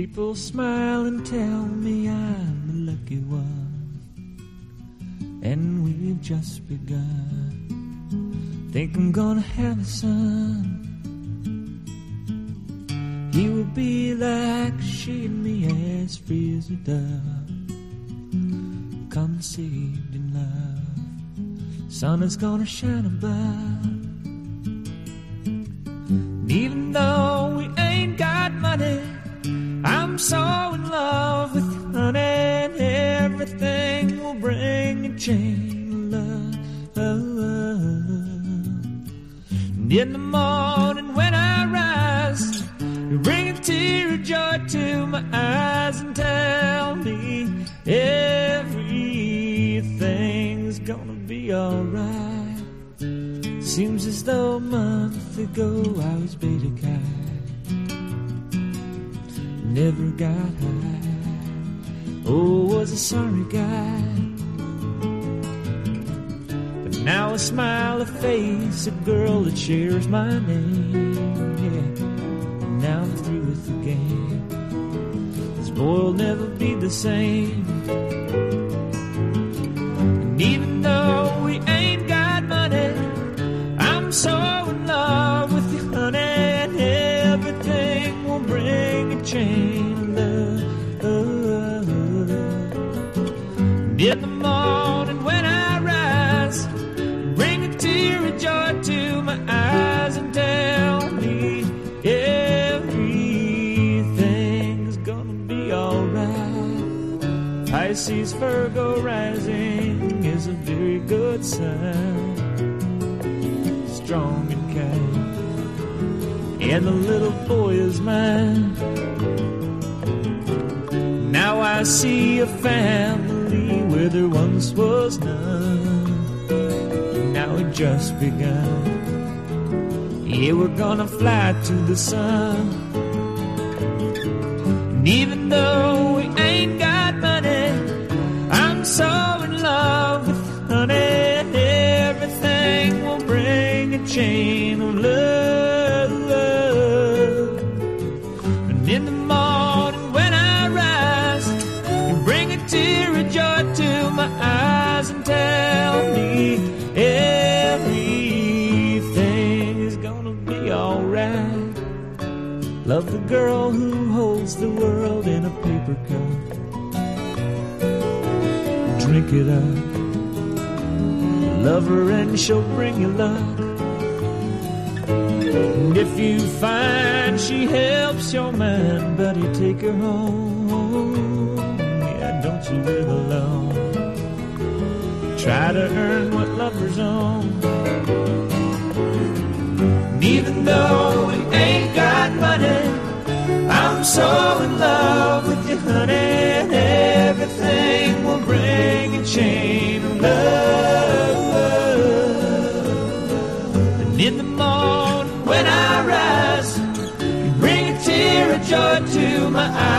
People smile and tell me I'm the lucky one, and we've just begun. Think I'm gonna have a son. He will be like she and me, as free as a dove, conceived in love. Sun is gonna shine above. And even though so in love with and everything will bring a chain of love. And in the morning when I rise, you bring a tear of joy to my eyes and tell me everything's gonna be alright. Seems as though a month ago I was beta cat never got high. Oh, was a sorry guy. But now I smile a face, a girl that shares my name. Yeah, now I'm through with the game. This boy will never be the same. And even though we ain't got money, I'm so in love with you, honey, and everything will bring a chain in the morning when I rise, bring a tear of joy to my eyes and tell me everything's gonna be alright. Pisces Virgo rising is a very good sign, strong and kind and the little boy is mine. Now I see a family where there once was none. Now it just begun. Yeah, we're gonna fly to the sun. And even though we ain't got money, I'm so in love with honey, everything will bring a chain eyes and tell me everything is gonna be alright. Love the girl who holds the world in a paper cup. Drink it up. Love her and she'll bring you luck. And if you find she helps your mind, buddy, take her home. Yeah, don't you live alone. Try to earn what lovers own. And even though we ain't got money, I'm so in love with you, honey, and everything will bring a chain of love. And in the morning when I rise, you bring a tear of joy to my eyes